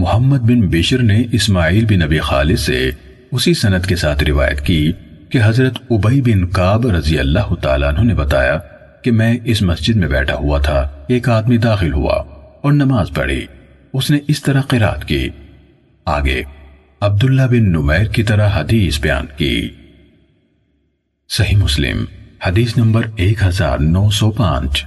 محمد بن بشر نے اسماعیل بن نبی خالد سے اسی سنت کے ساتھ روایت کی کہ حضرت عبی بن قاب رضی اللہ تعالیٰ عنہ نے بتایا کہ میں اس مسجد میں بیٹھا ہوا تھا، ایک آدمی داخل ہوا اور نماز پڑھی۔ اس نے اس طرح قرآت کی۔ آگے، عبداللہ بن نمیر کی طرح حدیث بیان کی۔ صحیح مسلم، حدیث نمبر ایک ہزار نو سو پانچ۔